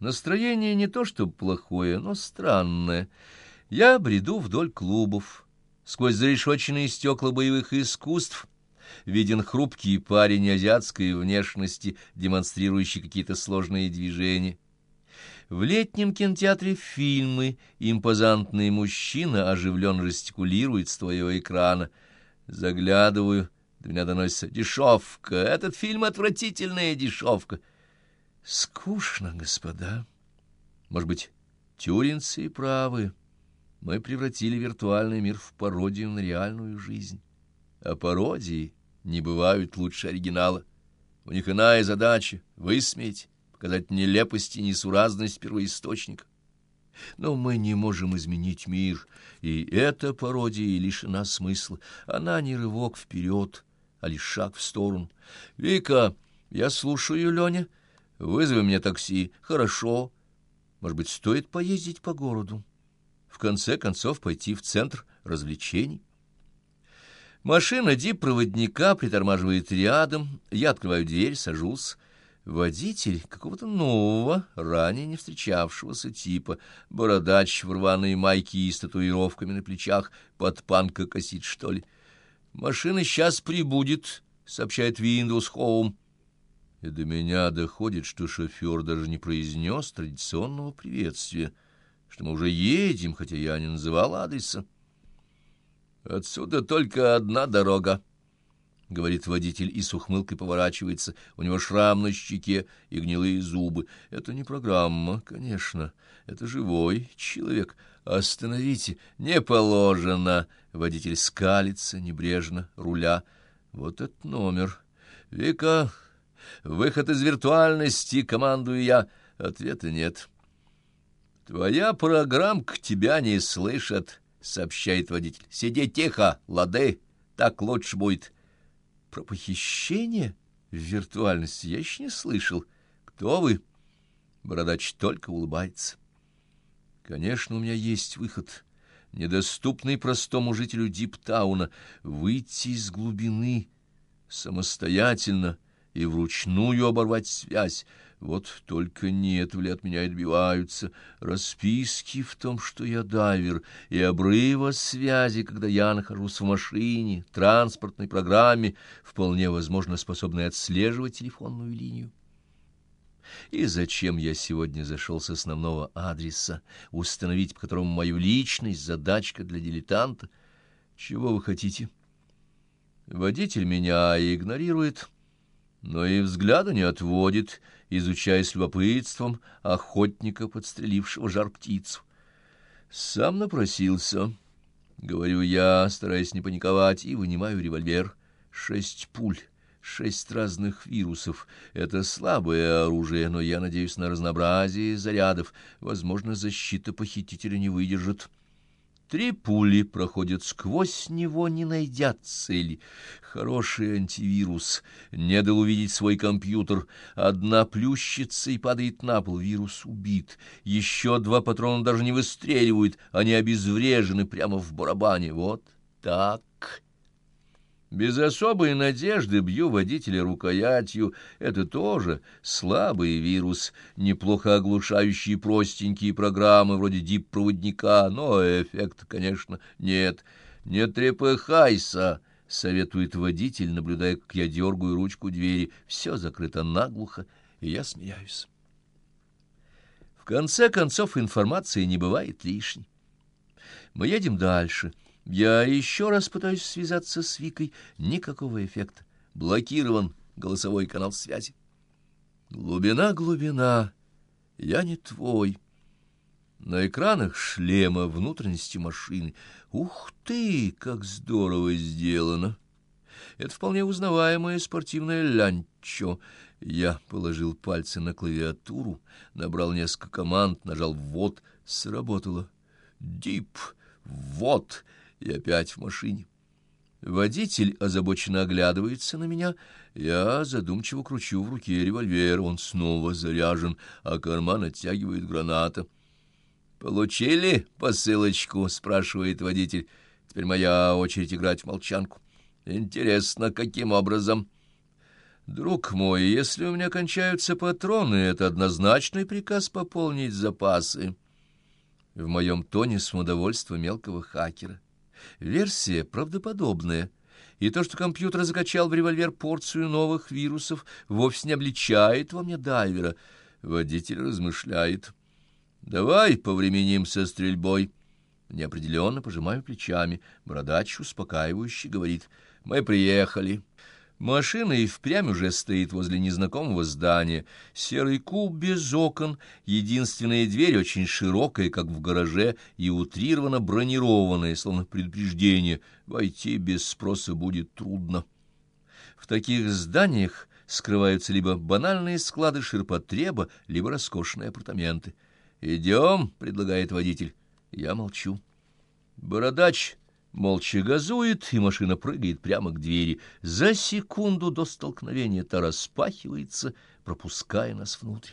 Настроение не то чтобы плохое, но странное. Я бреду вдоль клубов. Сквозь зарешоченные стекла боевых искусств виден хрупкий парень азиатской внешности, демонстрирующий какие-то сложные движения. В летнем кинотеатре фильмы импозантный мужчина оживленно жестикулирует с твоего экрана. Заглядываю, до меня доносится «Дешевка! Этот фильм отвратительная дешевка!» Скучно, господа. Может быть, тюринцы и правы. Мы превратили виртуальный мир в пародию на реальную жизнь. А пародии не бывают лучше оригинала. У них иная задача — высмеять, показать нелепость и несуразность первоисточника. Но мы не можем изменить мир, и эта пародия лишена смысла. Она не рывок вперед, а лишь шаг в сторону. «Вика, я слушаю, Леня. Вызови мне такси. Хорошо. Может быть, стоит поездить по городу? В конце концов, пойти в центр развлечений?» Машина дип-проводника притормаживает рядом. Я открываю дверь, сажусь. Водитель какого-то нового, ранее не встречавшегося типа, бородач в рваной майке и с татуировками на плечах, под панка косит, что ли. «Машина сейчас прибудет», — сообщает Windows Home. И до меня доходит, что шофер даже не произнес традиционного приветствия, что мы уже едем, хотя я не называл адреса. «Отсюда только одна дорога», — говорит водитель и с ухмылкой поворачивается. У него шрам на щеке и гнилые зубы. Это не программа, конечно. Это живой человек. Остановите. Не положено. Водитель скалится небрежно, руля. Вот этот номер. Вика, выход из виртуальности, командую я. Ответа нет. Твоя программка тебя не слышит, сообщает водитель. Сиди тихо, лады, так лучше будет. Про похищение в виртуальности я еще не слышал. Кто вы? Бородач только улыбается. Конечно, у меня есть выход, недоступный простому жителю Диптауна, выйти из глубины самостоятельно и вручную оборвать связь. Вот только нет, ли от меня отбиваются расписки в том, что я дайвер, и обрыва связи, когда я нахожусь в машине, транспортной программе, вполне возможно способной отслеживать телефонную линию. И зачем я сегодня зашел с основного адреса, установить по которому мою личность, задачка для дилетанта? Чего вы хотите? Водитель меня игнорирует, но и взгляда не отводит, изучая с любопытством охотника, подстрелившего жар-птицу. Сам напросился, — говорю я, стараясь не паниковать, и вынимаю револьвер. Шесть пуль, шесть разных вирусов. Это слабое оружие, но я надеюсь на разнообразие зарядов. Возможно, защита похитителя не выдержит. Три пули проходят сквозь него, не найдя цели. Хороший антивирус. Не дал увидеть свой компьютер. Одна плющится и падает на пол. Вирус убит. Еще два патрона даже не выстреливают. Они обезврежены прямо в барабане. Вот так. Без особой надежды бью водителя рукоятью. Это тоже слабый вирус, неплохо оглушающий простенькие программы вроде дип-проводника, но эффекта, конечно, нет. «Не трепыхайся!» — советует водитель, наблюдая, как я дергаю ручку двери. Все закрыто наглухо, и я смеяюсь. В конце концов, информации не бывает лишней. Мы едем дальше — я еще раз пытаюсь связаться с Викой. Никакого эффекта. Блокирован голосовой канал связи. Глубина, глубина. Я не твой. На экранах шлема внутренности машины. Ух ты, как здорово сделано! Это вполне узнаваемое спортивное лянчо. Я положил пальцы на клавиатуру, набрал несколько команд, нажал «ввод». Сработало. «Дип! Вот!» И опять в машине. Водитель озабоченно оглядывается на меня. Я задумчиво кручу в руке револьвер. Он снова заряжен, а карман оттягивает граната. «Получили посылочку?» — спрашивает водитель. «Теперь моя очередь играть в молчанку. Интересно, каким образом?» «Друг мой, если у меня кончаются патроны, это однозначный приказ пополнить запасы». В моем тоне самодовольство мелкого хакера. Версия правдоподобная, и то, что компьютер закачал в револьвер порцию новых вирусов, вовсе не обличает во мне дайвера. Водитель размышляет. «Давай повременим со стрельбой». Неопределенно пожимаю плечами. Бородач успокаивающе говорит. «Мы приехали». Машина и впрямь уже стоит возле незнакомого здания. Серый куб без окон, единственная дверь очень широкая, как в гараже, и утрированно бронированная, словно предупреждение. Войти без спроса будет трудно. В таких зданиях скрываются либо банальные склады ширпотреба, либо роскошные апартаменты. «Идем», — предлагает водитель. Я молчу. Бородач молча газует, и машина прыгает прямо к двери. За секунду до столкновения та распахивается, пропуская нас внутрь.